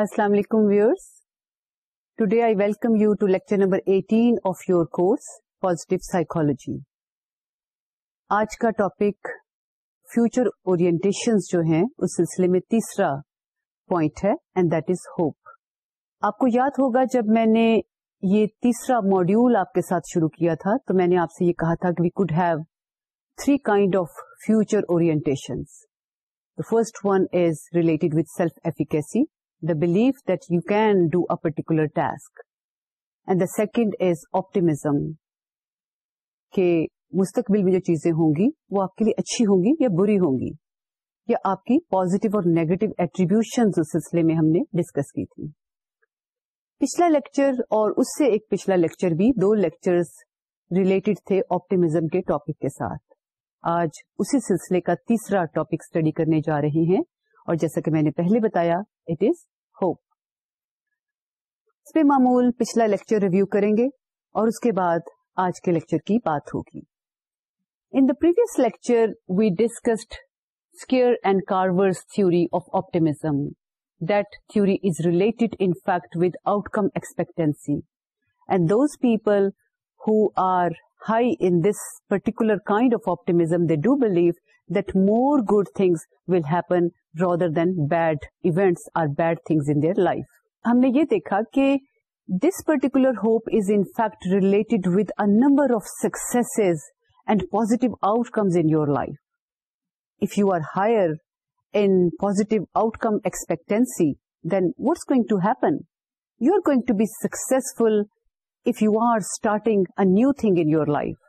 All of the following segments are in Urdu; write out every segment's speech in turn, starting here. السلام علیکم viewers today I welcome you to lecture number 18 of your course psychology آج کا ٹاپک فیوچر اورینٹیشن جو ہیں اس سلسلے میں تیسرا پوائنٹ ہے اینڈ دیٹ از ہوپ آپ کو یاد ہوگا جب میں نے یہ تیسرا ماڈیول آپ کے ساتھ شروع کیا تھا تو میں نے آپ سے یہ کہا تھا کہ we could have three kind of future orientation first one is related with self efficacy believe that you can do a particular task and the second is آپ کہ مستقبل میں جو چیزیں ہوں گی وہ آپ کے لیے اچھی ہوں گی یا بری ہوں گی یا آپ کی پوزیٹو اور نیگیٹو ایٹریبیوشن اس سلسلے میں ہم نے ڈسکس کی تھی پچھلا لیکچر اور اس سے ایک پچھلا لیکچر بھی دو لیکچر ریلیٹڈ تھے آپٹیمزم کے ٹاپک کے ساتھ آج اسی سلسلے کا تیسرا ٹاپک اسٹڈی کرنے جا رہے ہیں اور جیسا کہ میں نے پہلے بتایا اس پہ معمول پچھلا لیکچر ریویو کریں گے اور اس کے بعد آج کے لیکچر کی بات ہوگی in the previous lecture we discussed Scheier and Carver's theory of optimism that theory is related in fact with out come expectancy and those people who are high in this particular kind of optimism they do believe that more goods will happen rather than bad events or bad things in your life ہم نے یہ دیکھا کہ this particular hope is in fact related with a number of success and positive outcomes in your life if you are higher in positive outcome expectancy then what's going to happen you are going to be successful if you are starting a new thing in life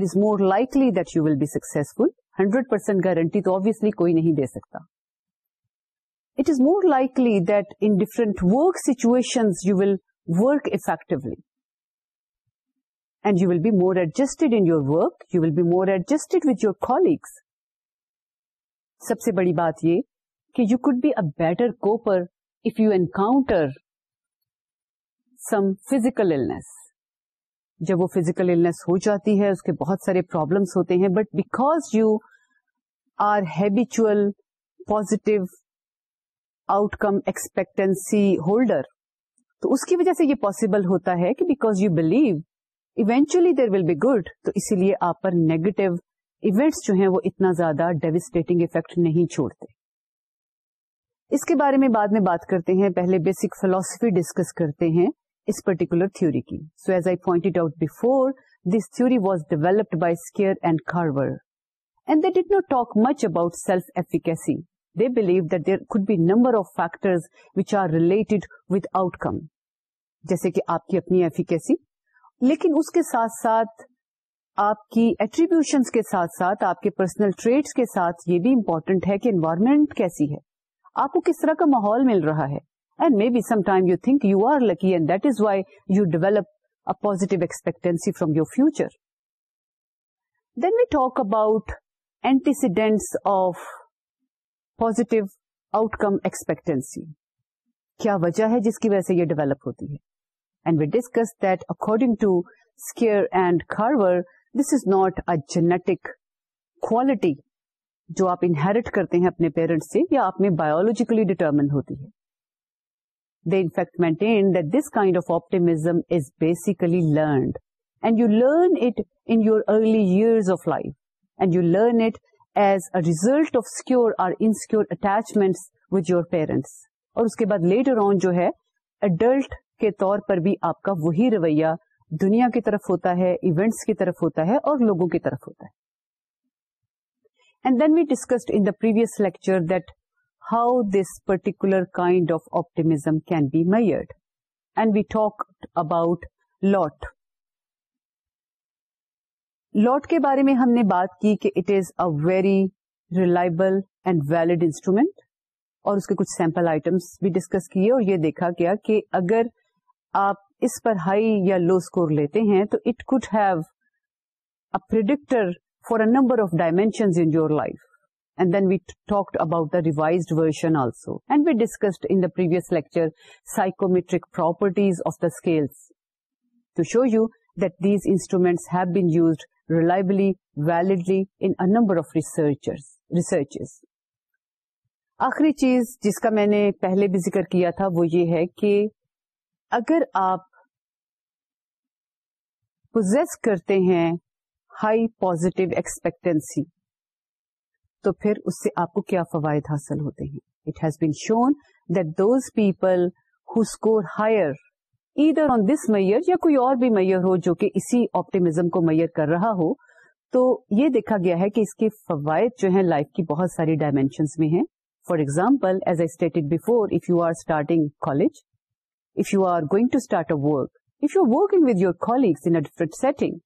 more likely that you will be successful hundred percent guarantee تو آبیئسلی کوئی نہیں دے سکتا it is more likely that in different situation and you will be more adjust in your will be more adjusted with your colleagues سب سے بڑی بات یہ کہ you could be a better coper if you encounter some physical جب وہ فزیکل النس ہو جاتی ہے اس کے بہت سارے پرابلمس ہوتے ہیں but because you are habitual positive out come expectancy holder تو اس کی وجہ سے یہ پاسبل ہوتا ہے کہ because you believe eventually there will be good تو اسی لیے آپ پر نیگیٹو ایونٹس جو ہیں وہ اتنا زیادہ ڈیوسٹیٹنگ افیکٹ نہیں چھوڑتے اس کے بارے میں بعد میں بات کرتے ہیں پہلے بیسک فلوسفی ڈسکس کرتے ہیں اس پرٹیکولر تھوری کی so as I point out before this theory was developed by Scheier and Carver and they did not talk much about self efficacy they believe that there could be number of factor which are related with outcome جیسے کہ آپ کی اپنی ایفیکیسی لیکن اس کے ساتھ ساتھ آپ کی ایٹریبیوشنس کے ساتھ آپ کے پرسنل ٹریٹس کے ساتھ یہ بھی امپورٹنٹ ہے کہ انوائرمنٹ کیسی ہے آپ کو کس طرح کا ماحول مل رہا ہے and be some time you think you are lucky and that is why you develop a expectancy expectancy from your future then we talk about of positive outcome expectancy. Outcome expectancy کیا وجہ ہے جس کی وجہ سے یہ ڈیولپ ہوتی ہے discuss that according to Scheier and Carver this is a genetic quality جو آپ انہیریٹ کرتے ہیں اپنے پیرنٹس سے یا آپ میں بایولوجیکلی ڈیٹرمن ہوتی ہے they in fact maintain that this kind of optimism is basically learned. And you learn it in your early years of life. And you learn it as a result of secure or insecure attachments with your parents. اور اس کے بعد لیٹر آن جو ہے اڈلٹ کے طور پر بھی آپ کا وہی رویہ دنیا کی طرف ہوتا ہے ایونٹس کی طرف ہوتا ہے اور لوگوں کی طرف ہوتا ہے and then we discussed in the previous lecture that how this particular kind of optimism can be measured and we talk about LOT LOT کے بارے میں ہم نے بات کی کہ it is very very reliable and valid instrument اور اس کے کچھ سیمپل آئٹمس بھی ڈسکس کیے اور یہ دیکھا گیا کہ اگر آپ اس پر ہائی یا لو اسکور لیتے ہیں تو it could have a predictor for a number of dimensions in your life and then we talk about version also and we discussed انیویئس لیکچرک properties of the to show you that these instruments reliably ویلڈلیز آخری چیز جس کا میں نے پہلے بھی ذکر کیا تھا وہ یہ ہے کہ اگر آپ پوزیس کرتے ہیں ہائی پازیٹو ایکسپیکٹینسی تو پھر اس سے آپ کو کیا فوائد حاصل ہوتے ہیں it has been shown that those people who score higher ادھر آن دس میئر یا کوئی اور بھی میئر ہو جو کہ اسی آپٹیمزم کو میئر کر رہا ہو تو یہ دیکھا گیا ہے کہ اس کے فوائد جو ہیں لائف کی بہت ساری ڈائمینشنس میں ہیں for example as a stated before if you are starting college if you are going to start a work if you working with your in setting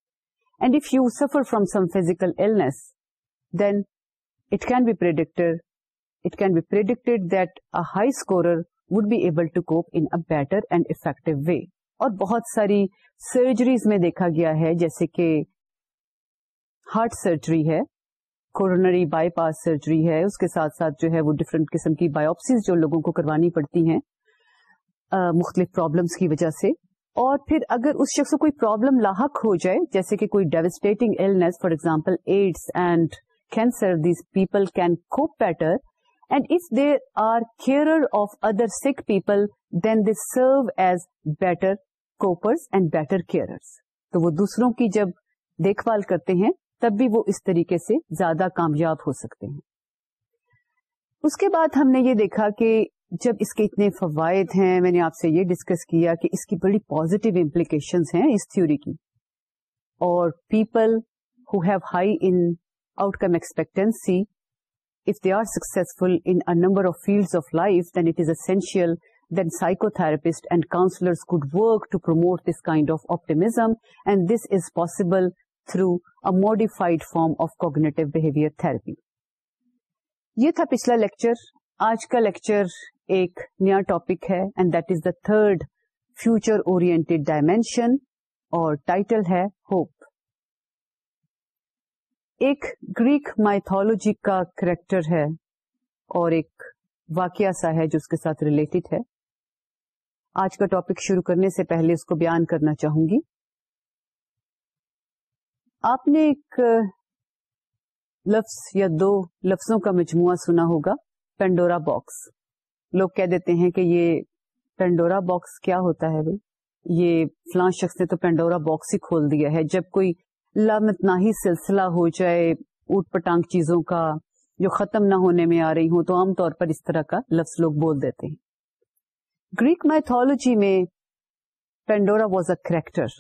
and if you suffer from some physical illness then it it can be predicted can be predicted that a high scorer would be able to cope in a better and effective way اور بہت ساری سرجریز میں دیکھا گیا ہے جیسے کہ ہارٹ سرجری ہے کورونری بائی پاس سرجری ہے اس کے ساتھ ساتھ جو ہے وہ ڈفرینٹ قسم کی بایوپسیز جو لوگوں کو کروانی پڑتی ہیں آ, مختلف پرابلمس کی وجہ سے اور پھر اگر اس شخص کو کوئی پرابلم لاحق ہو جائے جیسے کہ کوئی devastating illness for example AIDS and can serve these people can cope better and if they are care of other sick people then they serve as better care تو وہ دوسروں کی جب دیکھ بھال کرتے ہیں تب بھی وہ اس طریقے سے زیادہ کامیاب ہو سکتے ہیں اس کے بعد ہم نے یہ دیکھا کہ جب اس کے اتنے فوائد ہیں میں نے آپ سے یہ ڈسکس کیا کہ اس کی بڑی پازیٹیو امپلیکیشن ہیں اس تھیوری کی اور people who have high in out come expectancy if they are successful in a number of fields of life then it is essential then psychotherapist and counsellors good work to promote this kind of optimism and this is possible through a modified form of cognitive behaviour therapy یہ تھا پچھلا لیکچر آج کا لیکچر ایک نیا ٹاپک ہے and that is the third future oriented dimension اور ٹائٹل ہے ہوپ ایک گریک مائتھولوجی کا کریکٹر ہے اور ایک واقعہ سا ہے جو اس کے ساتھ ریلیٹڈ ہے آج کا ٹاپک شروع کرنے سے پہلے اس کو بیان کرنا چاہوں گی آپ نے ایک لفظ یا دو لفظوں کا مجموعہ سنا ہوگا پینڈورا باکس لوگ کہہ دیتے ہیں کہ یہ پینڈورا باکس کیا ہوتا ہے بھائی یہ فلاں شخص نے تو پینڈورا باکس ہی کھول دیا ہے جب کوئی لم اتنا ہی سلسلہ ہو جائے اوٹ پٹانگ چیزوں کا جو ختم نہ ہونے میں آ رہی ہوں تو عام طور پر اس طرح کا لفظ لوگ بول دیتے ہیں گریک میتھولوجی میں Pandora was a character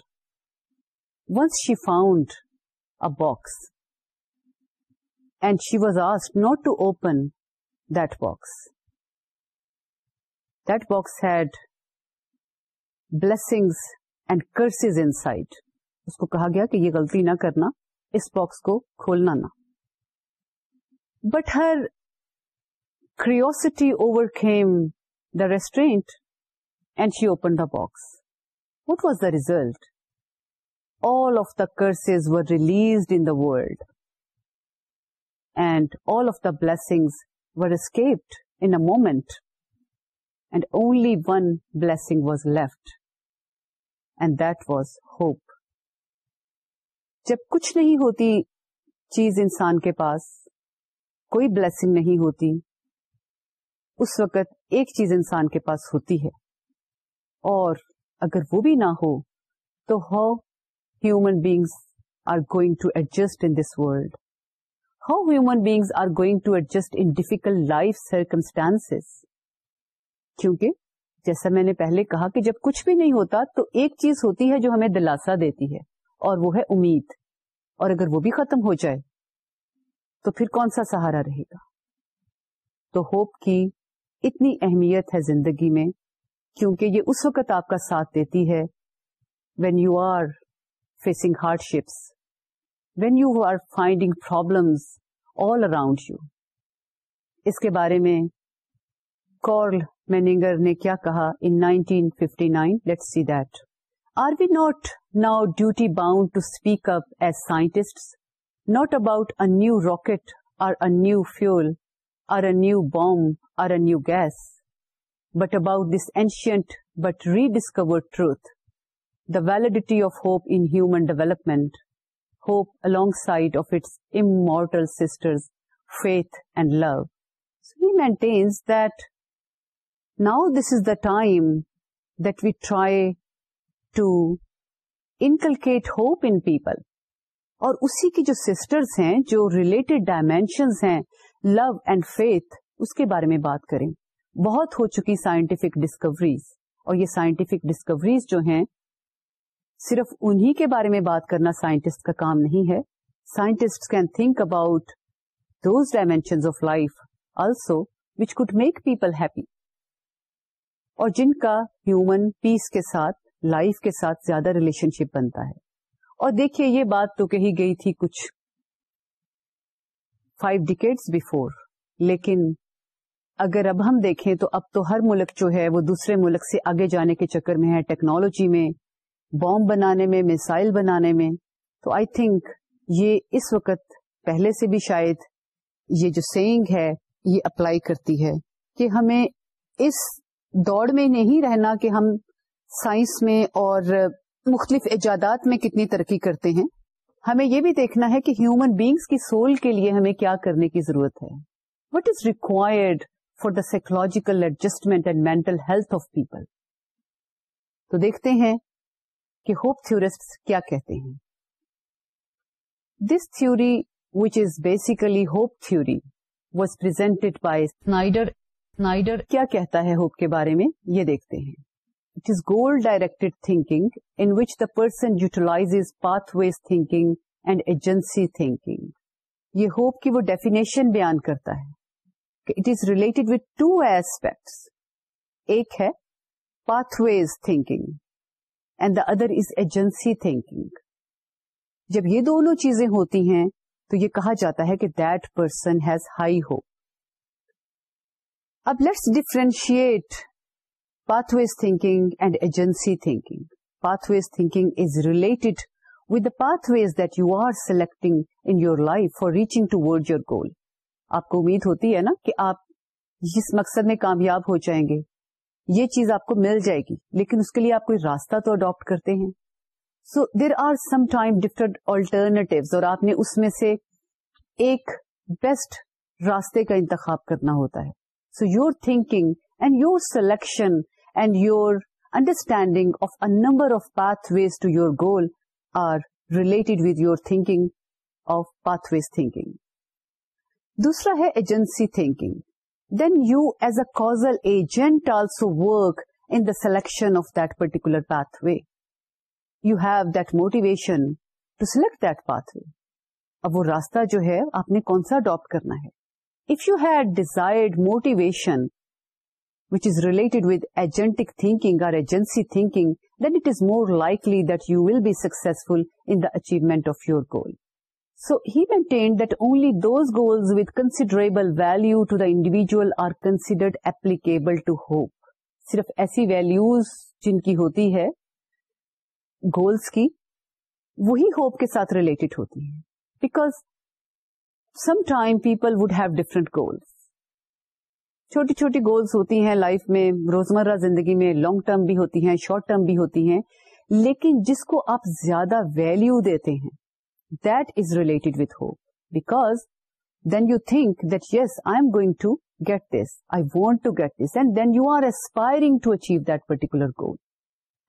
once she found a box and she was asked not to open that box that box had blessings and curses inside اس کو کہا گیا کہ یہ غلطی نہ کرنا اس باکس کو کھولنا نہ but her curiosity overcame the restraint and she open the box what was the result all of the curses curse released in the world and all of the blessings escaped in a moment and only one blessing was left and that was hope جب کچھ نہیں ہوتی چیز انسان کے پاس کوئی بلسنگ نہیں ہوتی اس وقت ایک چیز انسان کے پاس ہوتی ہے اور اگر وہ بھی نہ ہو تو how human beings are going to adjust in this world how human beings are going to adjust in difficult life circumstance کیونکہ جیسا میں نے پہلے کہا کہ جب کچھ بھی نہیں ہوتا تو ایک چیز ہوتی ہے جو ہمیں دلاسا دیتی ہے اور وہ ہے امید اور اگر وہ بھی ختم ہو جائے تو پھر کون سا سہارا رہے گا تو ہوپ کی اتنی اہمیت ہے زندگی میں کیونکہ یہ اس وقت آپ کا ساتھ دیتی ہے when you are facing hardships when you are finding problems all around you اس کے بارے میں کارل مینگر نے کیا کہا in nineteen fifty nine let see that Are we not now duty bound to speak up as scientists, not about a new rocket or a new fuel or a new bomb or a new gas, but about this ancient but rediscovered truth, the validity of hope in human development, hope alongside of its immortal sisters, faith and love. So he maintains that now this is the time that we try to inculcate hope in people اور اسی کی جو سسٹرز ہیں جو ریلیٹڈ ڈائمینشنز ہیں لو اینڈ فیتھ اس کے بارے میں بات کریں بہت ہو چکی سائنٹیفک ڈسکوریز اور یہ سائنٹیفک ڈسکوریز جو ہیں صرف انہی کے بارے میں بات کرنا سائنٹسٹ کا کام نہیں ہے scientist can think about those dimensions of life also which could make people happy اور جن کا ہیومن پیس کے ساتھ لائف کے ساتھ زیادہ ریلیشن شپ بنتا ہے اور دیکھیے یہ بات تو کہی گئی تھی کچھ فائیو بفور لیکن اگر اب ہم دیکھیں تو اب تو ہر ملک جو ہے وہ دوسرے ملک سے آگے جانے کے چکر میں ہے ٹیکنالوجی میں بام بنانے میں میسائل بنانے میں تو آئی تھنک یہ اس وقت پہلے سے بھی شاید یہ جو سینگ ہے یہ اپلائی کرتی ہے کہ ہمیں اس دوڑ میں نہیں رہنا کہ ہم سائنس میں اور مختلف ایجادات میں کتنی ترقی کرتے ہیں ہمیں یہ بھی دیکھنا ہے کہ ہیومن بینگس کی سول کے لیے ہمیں کیا کرنے کی ضرورت ہے what is required for the psychological adjustment and mental health of people تو دیکھتے ہیں کہ ہوپ تھورسٹ کیا کہتے ہیں this theory which is basically hope theory Snyder Snyder کیا کہتا ہے ہوپ کے بارے میں یہ دیکھتے ہیں goal direct thinking in which the person utilise pass thinking and agency یہ ہوپ کی وہ ڈیفنیشن بیان کرتا ہے کہ اٹ از ریلیٹڈ ایک ہے pathway is thinking and the other is agency thinking جب یہ دونوں چیزیں ہوتی ہیں تو یہ کہا جاتا ہے کہ درسن ہیز ہائی ہوپ اب let's differentiate path thinking and thinking and agency thinking is related thinking related with the path are you are selecting your life reaching reaching toward your goal آپ کو امید ہوتی ہے نا کہ آپ اس مقصد میں کامیاب ہو جائیں گے یہ چیز آپ کو مل جائے گی لیکن اس کے لیے آپ کو راستہ تو اڈاپٹ کرتے ہیں so there are some time different alternate اور آپ نے اس میں سے ایک بیسٹ راستے کا انتخاب کرنا ہوتا ہے so your thinking and your selection and your understanding related دوسرا ہے agency then you as a causal agent also work in selection of that particular pathway you have that motivation to select that pathway اب وہ راستہ جو ہے آپ نے کون سا اڈاپٹ کرنا ہے اف یو ہے determination which is related with agentic thinking or agency thinking this more likely that you will be successful in the achievement of your goal so he maintain those goals with considerable value to the individual or considered applicable to hope صرف ایسی ویلوز جن کی ہوتی ہے گولس کی وہی ہوپ کے ساتھ ریلیٹڈ ہوتی ہیں because some time people would have different goals چھوٹی چھوٹی گولس ہوتی ہیں لائف میں روزمرہ زندگی میں لانگ ٹرم بھی ہوتی ہیں شارٹ ٹرم بھی ہوتی ہیں لیکن جس کو آپ زیادہ ویلو دیتے ہیں that is related with hope because then you think that yes I am going to get this I want to get this and then you are aspiring to achieve that particular goal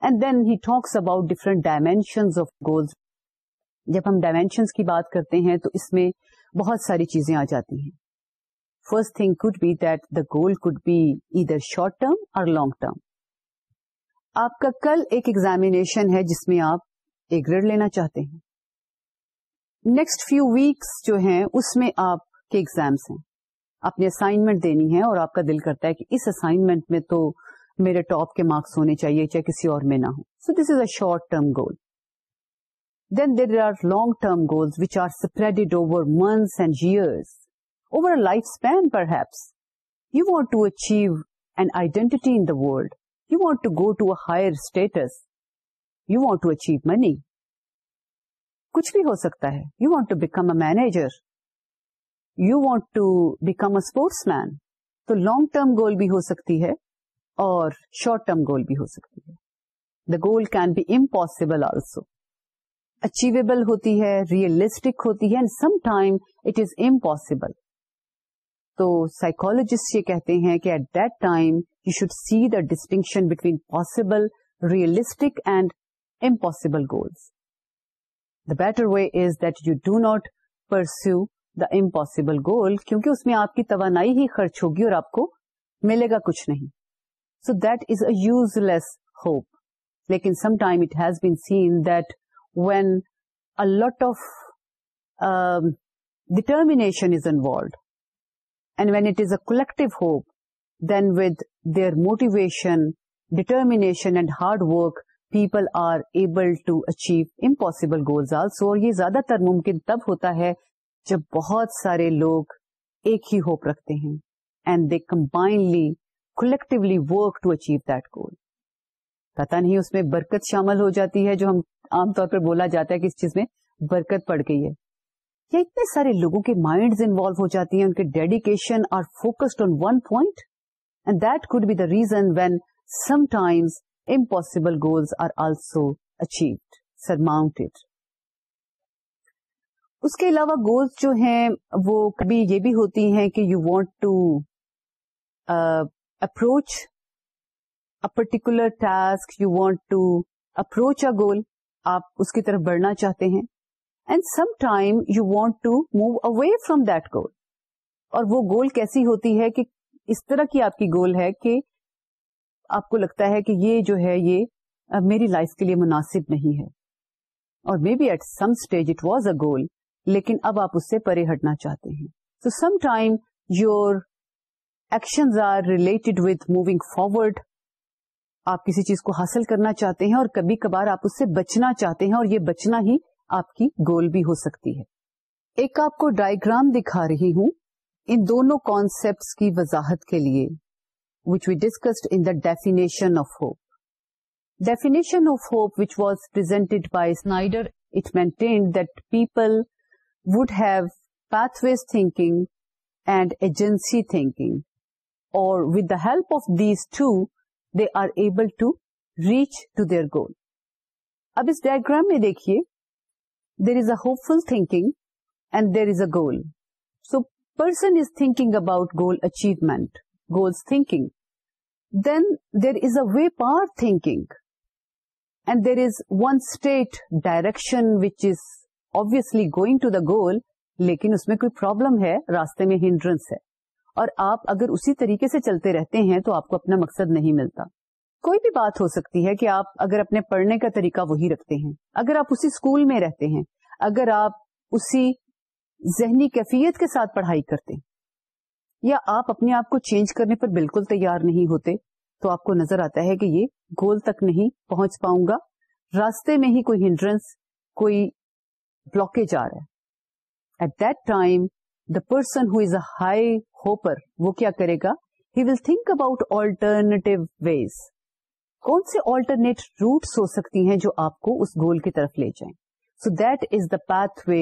and then he talks about different dimensions of goals جب ہم ڈائمینشنس کی بات کرتے ہیں تو اس میں بہت ساری چیزیں آ جاتی ہیں first thing be that the goal could be either short term اور لانگ ٹرم آپ کا کل ایک ایگزامیشن ہے جس میں آپ ایک گریڈ لینا چاہتے ہیں نیکسٹ فیو ویکس جو ہیں اس میں آپ کے ایگزامس ہیں آپ نے اسائنمنٹ دینی ہے اور آپ کا دل کرتا ہے کہ اس اسائنمنٹ میں تو میرے ٹاپ کے مارکس ہونے چاہیے چاہے کسی اور میں نہ ہو so this is a short term goal then there are long term goals which are spread over months and years لائفپینٹ to achieve an identity go to a higher status you want to achieve money کچھ بھی ہو سکتا ہے you want to become manager you want to become a sportsman تو لانگ ٹرم گول بھی ہو سکتی ہے اور شارٹ ٹرم گول بھی ہو سکتی ہے the goal can be impossible also achievable ہوتی ہے ریئلسٹک ہوتی ہے تو سائیکولوجسٹ یہ کہتے ہیں کہ at that time you should see the distinction between possible realistic and impossible goals the better way is that you do not pursue the impossible goal کیونکہ اس میں آپ کی توانائی ہی خرچ ہوگی اور آپ کو ملے گا کچھ نہیں so that is a useless hope لیکن some time it has been seen that when a lot of determination is involved and when it is a collective hope then motivation determination یہ زیادہ تر ممکن تب ہوتا ہے جب بہت سارے لوگ ایک ہی ہوپ رکھتے ہیں and they combinedly work work to achieve goal. پتا نہیں اس میں برکت شامل ہو جاتی ہے جو ہم عام طور پر بولا جاتا ہے کہ اس چیز میں برکت پڑ گئی ہے یا اتنے سارے لوگوں کے مائنڈ انوالو ہو جاتی ہیں ان کے dedication are focused on one point and that could be the reason when some times impossible goals are also achieved surmount اس کے علاوہ گولس جو ہیں وہ کبھی یہ بھی ہوتی ہیں کہ you want to approach a particular task you want to approach a goal آپ اس کی طرف بڑھنا چاہتے ہیں and some time you want to move away from that goal اور وہ گول کیسی ہوتی ہے کہ اس طرح کی آپ کی گول ہے کہ آپ کو لگتا ہے کہ یہ جو ہے یہ میری لائف کے لیے مناسب نہیں ہے اور may be at some stage it was a goal لیکن اب آپ اس سے پرے ہٹنا چاہتے ہیں so some time your action are related with moving forward آپ کسی چیز کو حاصل کرنا چاہتے ہیں اور کبھی کبھار آپ اس سے بچنا چاہتے ہیں اور یہ بچنا ہی آپ کی گول بھی ہو سکتی ہے ایک آپ کو ڈائگرام دکھا رہی ہوں ان دونوں کانسپٹس کی وضاحت کے لیے which we the definition of hope wasn't by that people would have pathways thinking and agency thinking اور ڈائگرام میں دیکھیے there is a hopeful thinking and there is a goal so person is thinking about goal achievement goals thinking then there is way waypower thinking and there is one state direction which is going going to the goal لیکن اس میں کوئی پرابلم ہے راستے میں ہینڈرنس ہے اور آپ اگر اسی طریقے سے چلتے رہتے ہیں تو آپ کو اپنا مقصد نہیں ملتا کوئی بھی بات ہو سکتی ہے کہ آپ اگر اپنے پڑھنے کا طریقہ وہی رکھتے ہیں اگر آپ اسی اسکول میں رہتے ہیں اگر آپ اسی ذہنی کیفیت کے ساتھ پڑھائی کرتے ہیں یا آپ اپنے آپ کو چینج کرنے پر بالکل تیار نہیں ہوتے تو آپ کو نظر آتا ہے کہ یہ گول تک نہیں پہنچ پاؤں گا راستے میں ہی کوئی ہنڈرنس کوئی بلاکیج آ رہا ہے at that time the person who is a high hoper وہ کیا کرے گا he will think about alternative ways کون سے آلٹرنیٹ روٹس ہو سکتی ہیں جو آپ کو اس گول کی طرف لے جائیں so that is the pathway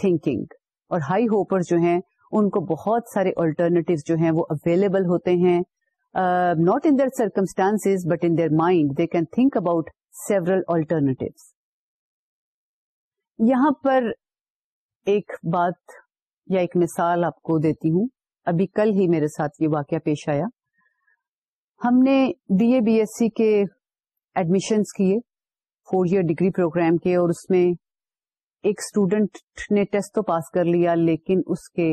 thinking اور ہائی ہوپر جو ہیں ان کو بہت سارے آلٹرنیٹیو جو ہیں وہ اویلیبل ہوتے ہیں not in their circumstance but in mind they can think about several alternative یہاں پر ایک بات یا ایک مثال آپ کو دیتی ہوں ابھی کل ہی میرے ساتھ یہ واقعہ پیش آیا ہم نے B A B S C کے ایڈمیشنس کیے فور ایئر ڈگری پروگرام کے اور اس میں ایک اسٹوڈینٹ نے ٹیسٹ تو پاس کر لیا لیکن اس کے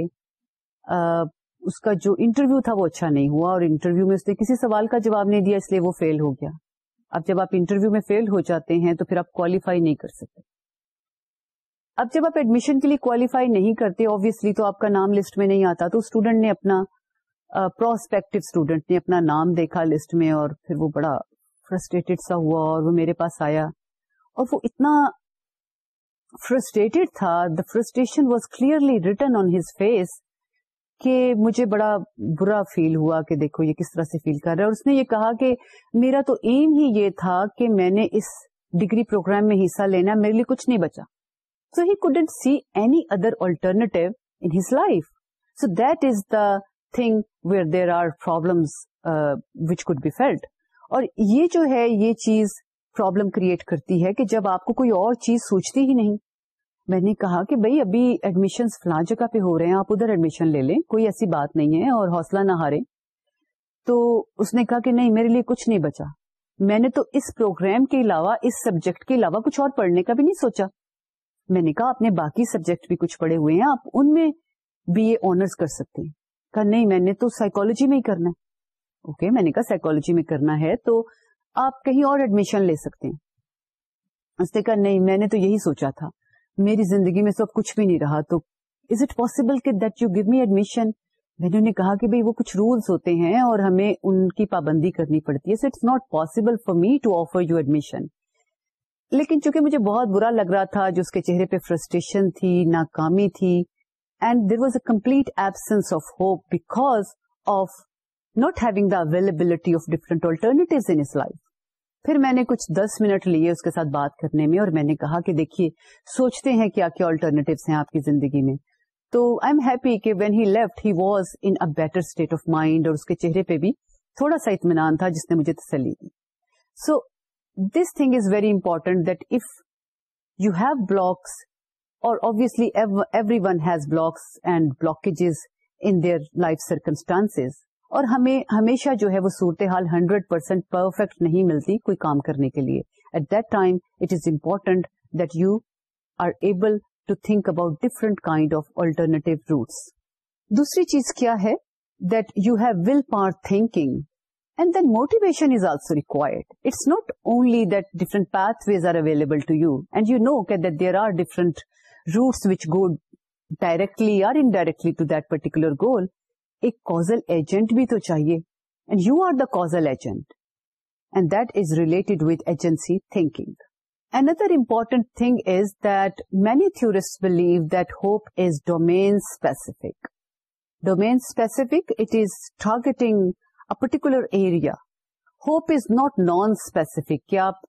اس کا جو انٹرویو تھا وہ اچھا نہیں ہوا اور انٹرویو میں اس نے کسی سوال کا جواب نہیں دیا اس لیے وہ فیل ہو گیا اب جب آپ انٹرویو میں فیل ہو جاتے ہیں تو پھر آپ کوالیفائی نہیں کر سکتے اب جب آپ ایڈمیشن کے لیے کوالیفائی نہیں کرتے آبیسلی تو آپ کا نام لسٹ میں نہیں آتا تو اسٹوڈنٹ نے اپنا پروسپیکٹو اسٹوڈینٹ نے اپنا نام دیکھا لسٹ میں اور پھر وہ بڑا فرسٹریٹڈ سا ہوا اور وہ میرے پاس آیا اور وہ اتنا فرسٹریٹڈ تھا the frustration was clearly written on his face کہ مجھے بڑا برا فیل ہوا کہ دیکھو یہ کس طرح سے فیل کر رہا ہے اور اس نے یہ کہا کہ میرا تو ایم ہی یہ تھا کہ میں نے اس ڈگری پروگرام میں حصہ لینا میرے لیے کچھ نہیں بچا so he couldn't see any other alternative in his life so that is the thing where there are which be field اور یہ جو ہے یہ چیز پرابلم کریٹ کرتی ہے کہ جب آپ کو کوئی اور چیز سوچتی ہی نہیں میں نے کہا کہ بھائی ابھی ایڈمیشن فلاں جگہ پہ ہو رہے ہیں آپ ادھر ایڈمیشن لے لیں کوئی ایسی بات نہیں ہے اور حوصلہ نہ ہارے تو اس نے کہا کہ نہیں میرے لیے کچھ نہیں بچا میں نے تو اس پروگرام کے علاوہ اس سبجیکٹ کے علاوہ کچھ اور پڑھنے کا بھی نہیں سوچا میں نے کہا آپ نے باقی سبجیکٹ بھی کچھ پڑھے ہوئے ہیں آپ ان میں بی اے آنرس کر سکتے ہیں نہیں میں نے تو سائیکولوجی میں ہی کرنا ہے اوکے میں نے کہا سائیکولوجی میں کرنا ہے تو آپ کہیں اور ایڈمیشن لے سکتے ہیں اس نے کہا نہیں میں نے تو یہی سوچا تھا میری زندگی میں سب کچھ بھی نہیں رہا تو از اٹ پاسبل کہ that you give me admission میں نے کہا کہ بھائی وہ کچھ رولس ہوتے ہیں اور ہمیں ان کی پابندی کرنی پڑتی ہے so it's not possible for me to offer you admission لیکن چونکہ مجھے بہت برا لگ رہا تھا جو اس کے چہرے پہ فرسٹریشن تھی ناکامی تھی and of was a complete not of hope availability of not having the his life پھر میں نے کچھ دس منٹ لیے اس کے ساتھ بات کرنے میں اور میں نے کہا کہ دیکھیے سوچتے ہیں کیا کیا آلٹرنیٹیوس ہیں آپ کی زندگی میں تو آئی ایم ہیپی کہ when he left he was in better state of mind اور اس کے چہرے پہ بھی تھوڑا سا اطمینان تھا جس نے مجھے تسلی دی so this thing is very important that if you have blocks اور obviously everyone has blocks and blockages in their life circumstance اور ہمیں ہمیشہ جو ہے وہ صورتحال ہنڈریڈ پرسینٹ پرفیکٹ نہیں ملتی کوئی کام کرنے کے لیے at that time it is important that you are able to think about different kind of alternative routes دوسری چیز کیا ہے that you have willpower thinking and then motivation is also required it's not only that different pathways are available to you and you know that there are different routes which go directly اور indirectly to that particular goal ایک کازل ایجنٹ بھی تو چاہیے and you are the causal agent and that is related with agency thinking Another important important thing is that many believe believe that hope is specific. Specific specific, specific it is targeting a particular area hope is not non specific کیا آپ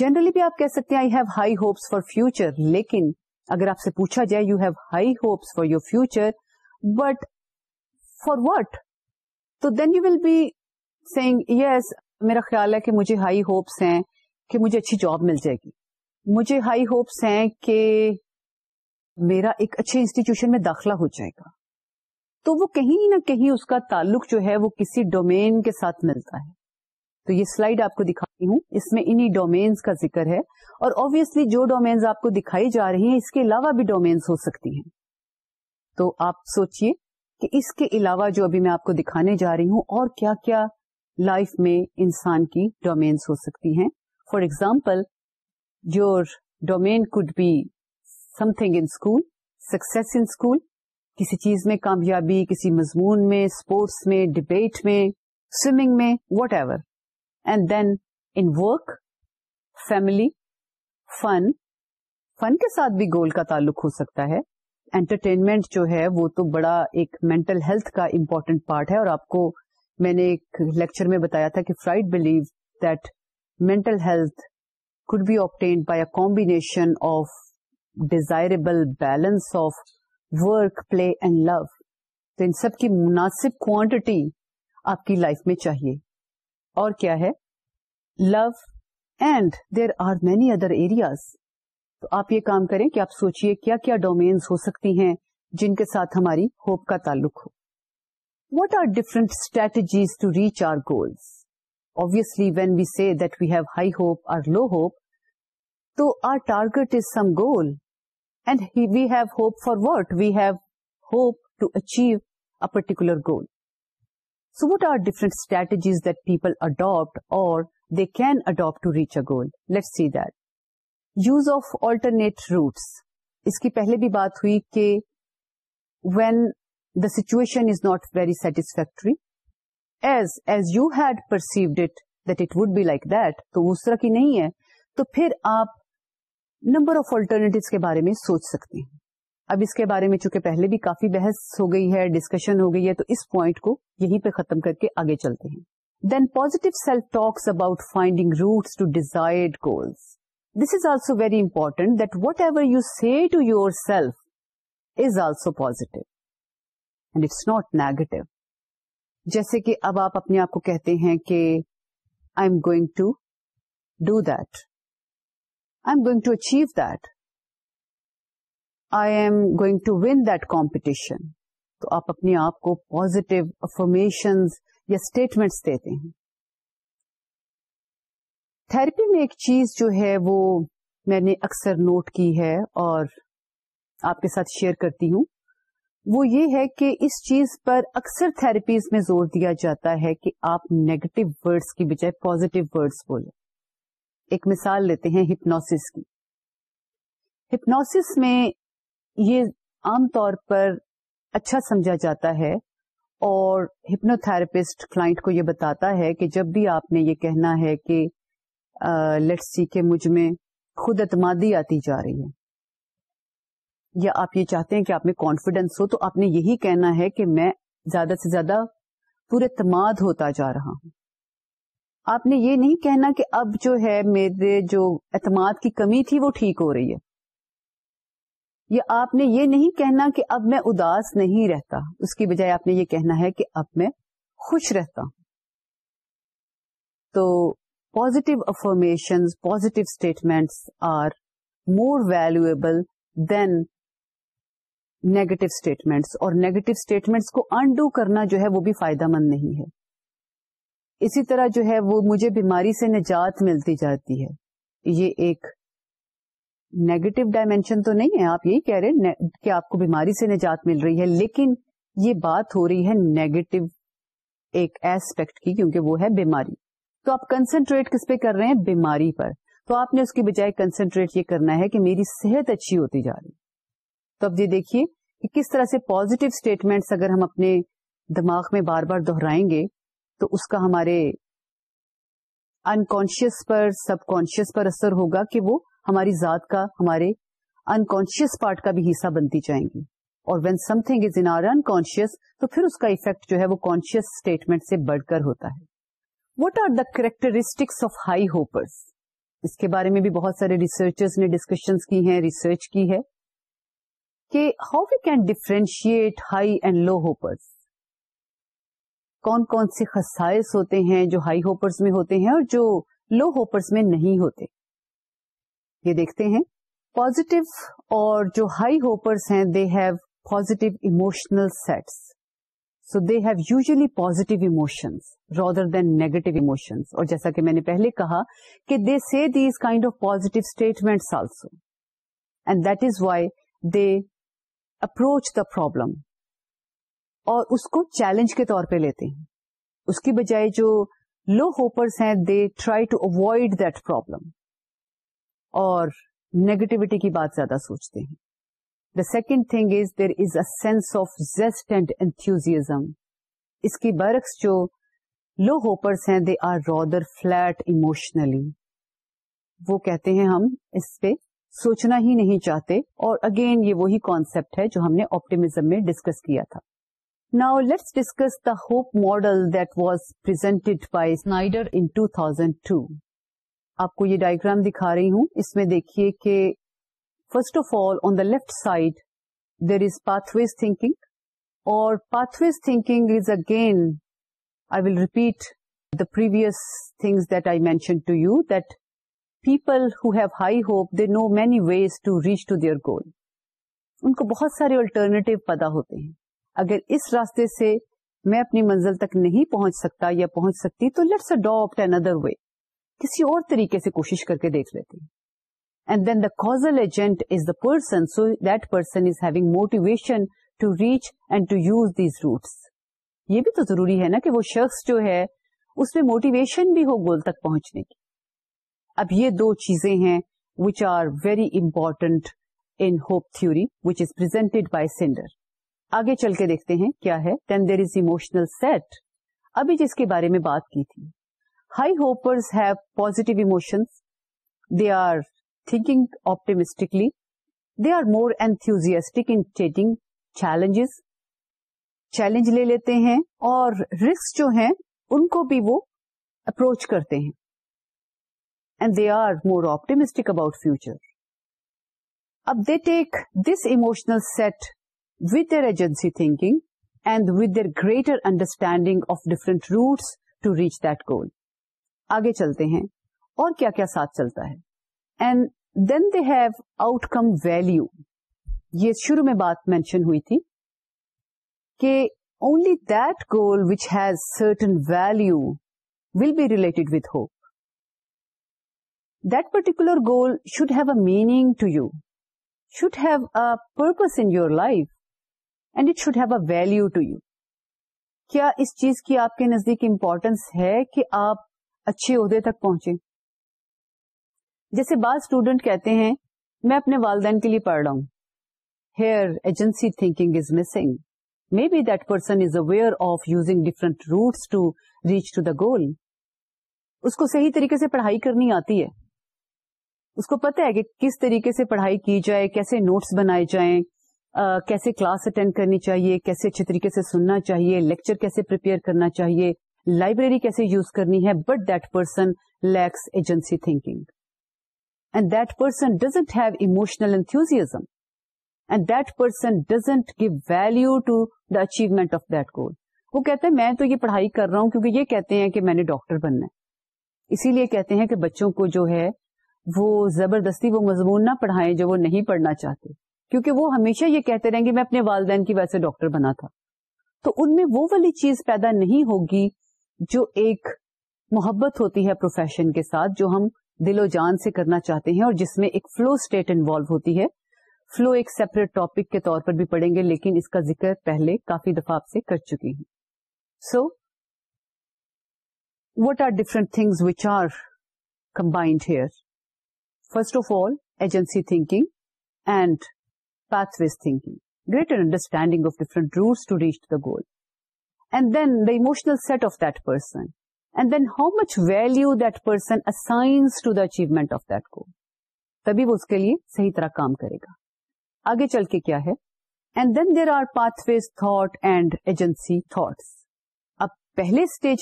جنرلی بھی آپ کہہ سکتے ہیں I have high hopes for future لیکن اگر آپ سے پوچھا جائے you have high hopes for your future but for what تو then you will be seeing yes میرا خیال ہے کہ مجھے ہائی ہوپس ہیں کہ مجھے اچھی جاب مل جائے گی مجھے ہائی ہوپس ہیں کہ میرا ایک اچھے انسٹیٹیوشن میں داخلہ ہو جائے گا تو وہ کہیں نہ کہیں اس کا تعلق جو ہے وہ کسی ڈومین کے ساتھ ملتا ہے تو یہ سلائیڈ آپ کو دکھاتی ہوں اس میں انہی ڈومینس کا ذکر ہے اور آبیسلی جو ڈومینس آپ کو دکھائی جا رہی ہیں اس کے علاوہ بھی ڈومینس ہو سکتی ہیں تو آپ سوچئے کہ اس کے علاوہ جو ابھی میں آپ کو دکھانے جا رہی ہوں اور کیا کیا لائف میں انسان کی ڈومینس ہو سکتی ہیں for example your domain could be something in school success in school کسی چیز میں کامیابی کسی مضمون میں اسپورٹس میں ڈبیٹ میں سوئمنگ میں whatever and then in work family fun fun کے ساتھ بھی گول کا تعلق ہو سکتا ہے انٹرٹینمنٹ جو ہے وہ تو بڑا ایک مینٹل ہیلتھ کا امپورٹینٹ پارٹ ہے اور آپ کو میں نے ایک لیکچر میں بتایا تھا کہ Freud believe that mental health would be obtained by a combination of desirable balance of work play and love ان سب کی مناسب کوانٹٹی آپ کی لائف میں چاہیے کیا ہے love and there are many other areas تو آپ یہ کام کریں کہ آپ سوچئے کیا کیا ڈومینس ہو سکتی ہیں جن کے ساتھ ہماری ہوپ کا تعلق ہو what are different strategies to reach our goals obviously when we say that we have high hope or low hope, تو our target is some goal and we have hope for what? We have hope to achieve a particular goal. So what are strategies strategies that people adapt or they can adapt reach a goal let see that use of alternate routes اس کی پہلے بھی بات ہوئی کہ when the situation is not very satisfactory as as you had perceived it that it would be like that تو اس طرح کی نہیں ہے تو پھر آپ نمبر آف آلٹرنیٹ کے بارے میں سوچ سکتے ہیں اب اس کے بارے میں چونکہ پہلے بھی کافی بحث ہو گئی ہے ڈسکشن ہو گئی ہے تو اس پوائنٹ کو یہیں پہ ختم کر کے آگے چلتے ہیں then positive self talks about finding routes this is also very important that whatever you see to yourself is also positive and it's not negative جیسے کہ اب آپ اپنے آپ کو کہتے ہیں کہ I am going to do that I am going to achieve that I am going to win that competition تو آپ اپنے آپ کو پوزیٹو افرمیشن یا اسٹیٹمنٹس دیتے ہیں میں ایک چیز جو ہے وہ میں نے اکثر نوٹ کی ہے اور آپ کے ساتھ شیئر کرتی ہوں وہ یہ ہے کہ اس چیز پر اکثر تھراپیز میں زور دیا جاتا ہے کہ آپ نیگیٹو ورڈس کی بجائے پوزیٹو ورڈس بولے ایک مثال لیتے ہیں ہپنوس کی ہپنوس میں یہ عام طور پر اچھا سمجھا جاتا ہے اور ہپنو تھراپسٹ کلائنٹ کو یہ بتاتا ہے کہ جب بھی آپ نے یہ کہنا ہے کہ لٹ کے مجھ میں خود اعتمادی آتی جا رہی ہے یا آپ یہ چاہتے ہیں کہ آپ میں کانفیڈینس ہو تو آپ نے یہی کہنا ہے کہ میں زیادہ سے زیادہ پورے اعتماد ہوتا جا رہا ہوں آپ نے یہ نہیں کہنا کہ اب جو ہے میرے جو اعتماد کی کمی تھی وہ ٹھیک ہو رہی ہے آپ نے یہ نہیں کہنا کہ اب میں اداس نہیں رہتا اس کی بجائے آپ نے یہ کہنا ہے کہ اب میں خوش رہتا ہوں تو positive affirmation positive statements are more valuable than negative statements اور نیگیٹو اسٹیٹمنٹس کو انڈو کرنا جو ہے وہ بھی فائدہ مند نہیں ہے اسی طرح جو ہے وہ مجھے بیماری سے نجات ملتی جاتی ہے یہ ایک نیگیٹو ڈائمینشن تو نہیں ہے آپ یہی کہہ رہے کہ آپ کو بیماری سے نجات مل رہی ہے لیکن یہ بات ہو رہی ہے نیگیٹو ایک ایسپیکٹ کی کیونکہ وہ ہے بیماری تو آپ کنسنٹریٹ کس پہ کر رہے ہیں بیماری پر تو آپ نے اس کی بجائے کنسنٹریٹ یہ کرنا ہے کہ میری صحت اچھی ہوتی جا رہی تو اب یہ دیکھیے کہ کس طرح سے پوزیٹو اسٹیٹمنٹس اگر ہم اپنے دماغ میں بار بار دہرائیں گے تو اس کا ہمارے انکانشیس پر سب کانشیس پر اثر ہوگا کہ وہ ہماری ذات کا ہمارے انکانشیس پارٹ کا بھی حصہ بنتی جائیں گی اور when something is in our unconscious تو پھر اس کا افیکٹ جو ہے وہ کانشیس اسٹیٹمنٹ سے بڑھ کر ہوتا ہے what are the characteristics of high hopers اس کے بارے میں بھی بہت سارے ریسرچرز نے ڈسکشن کی ہیں ریسرچ کی ہے کہ how we can differentiate high and low hopers کون کون سے خسائس ہوتے ہیں جو ہائی ہوپرس میں ہوتے ہیں اور جو لو ہوپرس میں نہیں ہوتے یہ دیکھتے ہیں پوزیٹو اور جو ہائی ہوپرس ہیں they have positive emotional sets so they have usually emotions rather than negative emotions اور جیسا کہ میں نے پہلے کہا کہ they see these kind of positive statements also and that is why they approach the problem اور اس کو چیلنج کے طور پہ لیتے ہیں اس کی بجائے جو لو ہوپرس ہیں they try to avoid that problem اور نیگیٹوٹی کی بات زیادہ سوچتے ہیں the second thing is there is a sense of zest and enthusiasm اس کی برعکس جو لو ہوپرس ہیں دے آر رادر فلیٹ وہ کہتے ہیں ہم اس پہ سوچنا ہی نہیں چاہتے اور اگین یہ وہی کانسپٹ ہے جو ہم نے آپٹیمزم میں ڈسکس کیا تھا now let's discuss the hope model that was 2002 آپ کو یہ ڈائگرام دکھا رہی ہوں اس میں دیکھیے کہ first of all on the left side there is pathways thinking اور pathways thinking is again I will repeat the previous things that I mention to you that people who have high hope they know many ways to reach to their goal ان کو بہت سارے الٹرنیٹو پتا ہوتے ہیں اگر اس راستے سے میں اپنی منزل تک نہیں پہنچ سکتا یا پہنچ سکتی تو let's adapt another way کسی اور طریقے سے کوشش کر کے دیکھ لیتے ہیں ہو گول تک پہنچنے کی اب یہ دو چیزیں ہیں ویچ آر ویری امپورٹنٹ انپ تھوری وچ از پرائی سینڈر آگے چل کے دیکھتے ہیں کیا ہے جس کے بارے میں بات کی تھی ہائی ہوپرس ہے لیتے ہیں اور رسک جو ہیں ان کو بھی وہ اپروچ کرتے ہیں take this emotional set with their agency thinking and with their greater understanding of different routes to reach دول آگے چلتے ہیں اور کیا کیا ساتھ چلتا ہے and then they have outcome value یہ شروع میں بات مینشن ہوئی تھی کہ only that goal which has certain value will be related with hope that particular goal should have a meaning to you should have a purpose in your life and it should have a value to you کیا اس چیز کی آپ کے نزدیک امپورٹینس ہے کہ آپ اچھے عہدے تک پہنچے جیسے بعض اسٹوڈینٹ کہتے ہیں میں اپنے والدین کے لیے پڑھ رہا ہوں here agency thinking is missing maybe that person is aware of using different routes to reach to the goal اس کو صحیح طریقے سے پڑھائی کرنی آتی ہے اس کو پتا ہے کہ کس طریقے سے پڑھائی کی جائے کیسے نوٹس بنائے جائیں کیسے کلاس اٹینڈ کرنی چاہیے کیسے اچھے طریقے سے سننا چاہیے لیکچر کیسے پر کرنا چاہیے لائبریری کیسے یوز کرنی ہے but that person lacks agency thinking and and that that that person person doesn't doesn't have emotional give value to the achievement of goal وہ کہتے ہیں میں تو یہ پڑھائی کر رہا ہوں کیونکہ یہ کہتے ہیں کہ میں نے ڈاکٹر بننا ہے اسی لیے کہتے ہیں کہ بچوں کو جو ہے وہ زبردستی وہ مضمون نہ پڑھائیں جو وہ نہیں پڑھنا چاہتے کیونکہ وہ ہمیشہ یہ کہتے رہیں گے میں اپنے والدین کی ویسے ڈاکٹر بنا تھا تو ان میں وہ والی چیز پیدا نہیں ہوگی جو ایک محبت ہوتی ہے پروفیشن کے ساتھ جو ہم دل و جان سے کرنا چاہتے ہیں اور جس میں ایک فلو اسٹیٹ انوالو ہوتی ہے فلو ایک سیپریٹ ٹاپک کے طور پر بھی پڑھیں گے لیکن اس کا ذکر پہلے کافی دفعہ آپ سے کر چکی ہوں so what are different things which are combined here first of all agency thinking and pathways thinking greater understanding of different routes to reach the goal پہلے اسٹیج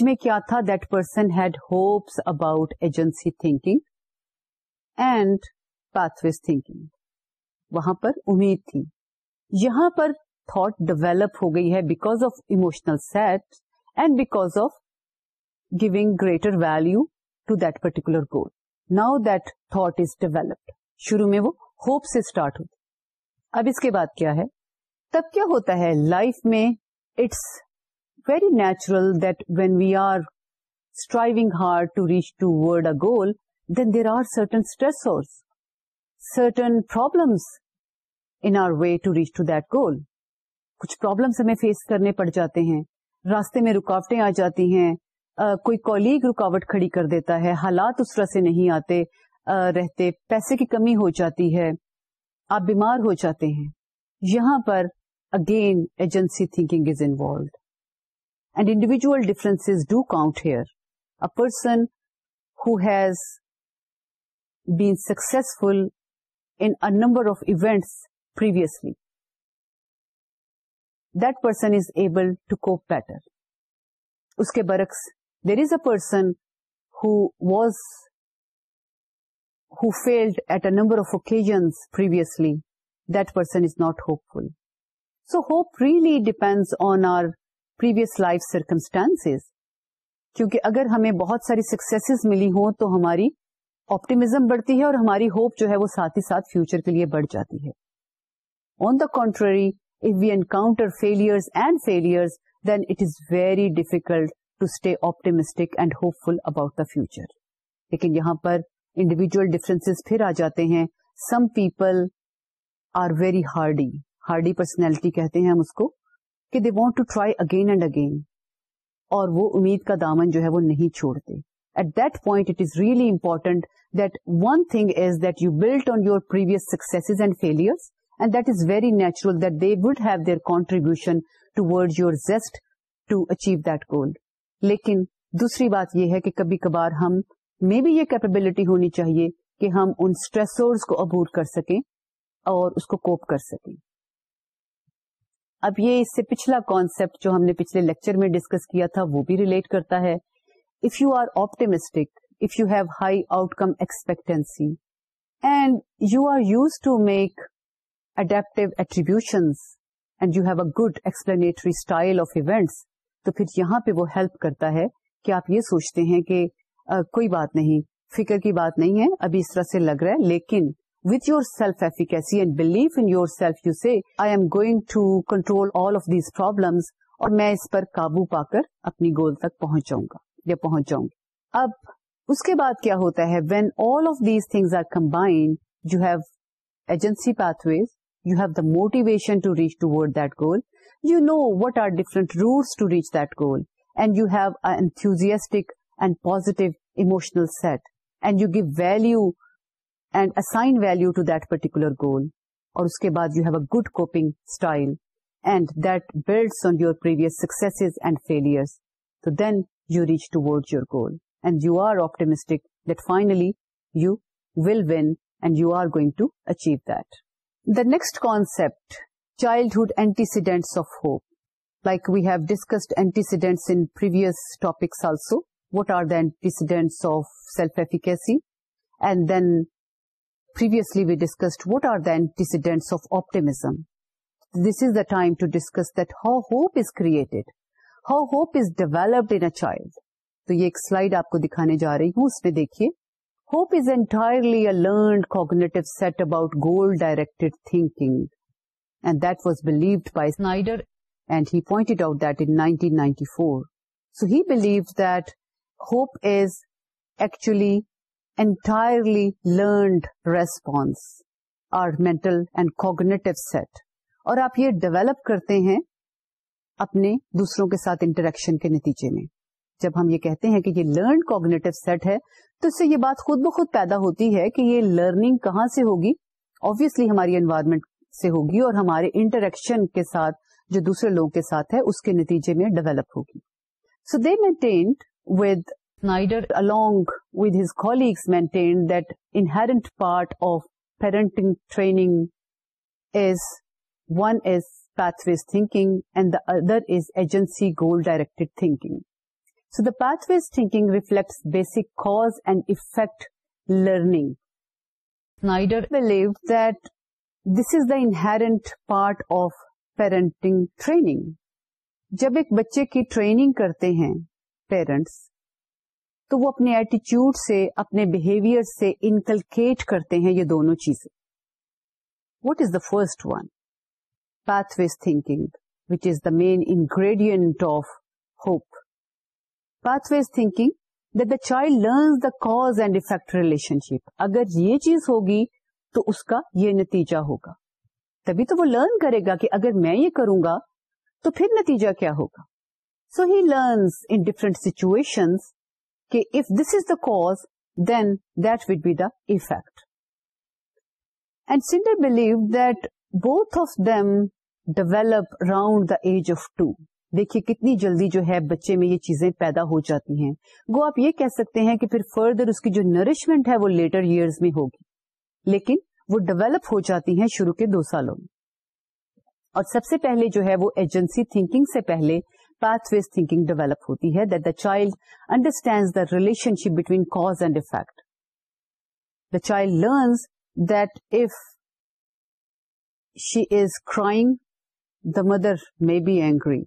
میں کیا تھا that person had hopes about agency thinking and pathways thinking وہاں پر امید تھی یہاں پر تھاٹ ڈیویلپ ہو گئی ہے because of emotional set and because of giving greater value to that particular goal now that thought is دلپ شروع میں وہ ہوپ سے اسٹارٹ ہوتی اب اس کے بعد کیا ہے تب کیا ہوتا ہے لائف میں it's very natural that when we are striving hard to reach toward a goal then there are certain stress certain problems in way to reach to that goal کچھ پرابلمس ہمیں فیس کرنے پڑ جاتے ہیں راستے میں رکاوٹیں آ جاتی ہیں کوئی کولیگ رکاوٹ کھڑی کر دیتا ہے حالات اس طرح سے نہیں آتے رہتے پیسے کی کمی ہو جاتی ہے آپ بیمار ہو جاتے ہیں یہاں پر again agency thinking is involved and individual difference do count here a person who has been successful number of events previously اس کے برعکس there is a person who was who failed at a number of occasions person is not hopeful so hope really depends on our previous life circumstance کیونکہ اگر ہمیں بہت ساری سکسیز ملی ہو تو ہماری آپٹیمزم بڑھتی ہے اور ہماری ہوپ جو ہے وہ ساتھ ہی ساتھ فیوچر کے لیے بڑھ جاتی ہے on the contrary if we encounter failed fail then it is very difficult to stay optimistic and hopeful about the future لیکن یہاں پر انڈیویجل ڈیفرنس پھر آ جاتے ہیں some people are very hardy hardy personality کہتے ہیں ہم اس کو کہ they want to try again and again اور وہ امید کا دامن جو ہے وہ نہیں چھوڑتے at that point it is really important that one thing is that you build on your previous success and failure and that is very natural that they would have their contribution toward your زیس to achieve that goal لیکن دوسری بات یہ ہے کہ کبھی کبھار ہم میں بھی یہ کیپبلٹی ہونی چاہیے کہ ہم ان انٹریسرز کو عبور کر سکیں اور اس کو کوپ کر سکیں اب یہ اس سے پچھلا کانسپٹ جو ہم نے پچھلے لیکچر میں ڈسکس کیا تھا وہ بھی ریلیٹ کرتا ہے if you are optimistic if you have high out come expectancy and you are used to make good explanatory style of events تو پھر یہاں پہ وہ ہیلپ کرتا ہے کہ آپ یہ سوچتے ہیں کہ کوئی بات نہیں فکر کی بات نہیں ہے ابھی اس طرح سے لگ رہا ہے لیکن with your self efficacy and believe in yourself you see I am going to control all of these problem اور میں اس پر قابو پا کر اپنی گول تک پہنچاؤں گا یا پہنچ جاؤں گی اب اس کے بعد کیا ہوتا ہے when all of these things are combined you have agency pathways you have the موٹیویشنسٹکلڈ you give valued value to particular goal اور اس کے بعد you have a goal and that builds on you purse success and failure then you reach toward your goal and you are optimistically one and you are going to achieve the next concept childhood antecedents of hope like we have discussed antecedents also what are the and then precisely we discussed what are the antecedents of optimism this is the time to discuss how hope is created how hope is developed in a child تو یہ ایک سلائڈ آپ کو دکھانے جا رہی ہوں اس میں دیکھیے learned response are mental set اور آپ یہ ڈیولپ کرتے ہیں اپنے دوسروں کے ساتھ انٹریکشن کے نتیجے میں جب ہم یہ کہتے ہیں کہ یہ لرن کوگنیٹو سیٹ ہے تو اس سے یہ بات خود بخود پیدا ہوتی ہے کہ یہ لرننگ کہاں سے ہوگی آبیسلی ہماری انوائرمنٹ سے ہوگی اور ہمارے انٹریکشن کے ساتھ جو دوسرے لوگوں کے ساتھ ہے اس کے نتیجے میں ڈیولپ ہوگی سو دی مینٹینڈ ودرگ with his colleagues maintain that inherent part of parenting training is one is pathways thinking and the other is agency goal directed thinking so the thinking ways thinking reflects basic cause and effect learning believe this is the inherent part of parenting training جب ایک بچے کی ٹریننگ کرتے ہیں پیرنٹس تو وہ اپنے ایٹیچیوڈ سے اپنے بہیویئر سے انکلکیٹ کرتے ہیں یہ دونوں چیزیں what is the first one pathways thinking which is the main ingredient of hope pathway is the child learns the cause and effect relationship اگر یہ چیز ہوگی تو اس کا یہ نتیجہ ہوگا تبھی تو وہ لرن کرے گا کہ اگر میں یہ کروں گا تو پھر نتیجہ کیا ہوگا so he learns in different situation کہ if this is the cause then that would be the effect and Snyder believe that both of them develop round the age of two دیکھیے کتنی جلدی جو ہے بچے میں یہ چیزیں پیدا ہو جاتی ہیں گو آپ یہ کہہ سکتے ہیں کہ پھر فردر اس کی جو نرشمنٹ ہے وہ لیٹر ایئرز میں ہوگی لیکن وہ ڈیولپ ہو جاتی ہیں شروع کے دو سالوں میں اور سب سے پہلے جو ہے وہ ایجنسی تھنکنگ سے پہلے پیتھ ویز تھنکنگ ڈیولپ ہوتی ہے that the child understand the relationship between cause and effect the child learns that if she is crying the mother may be angry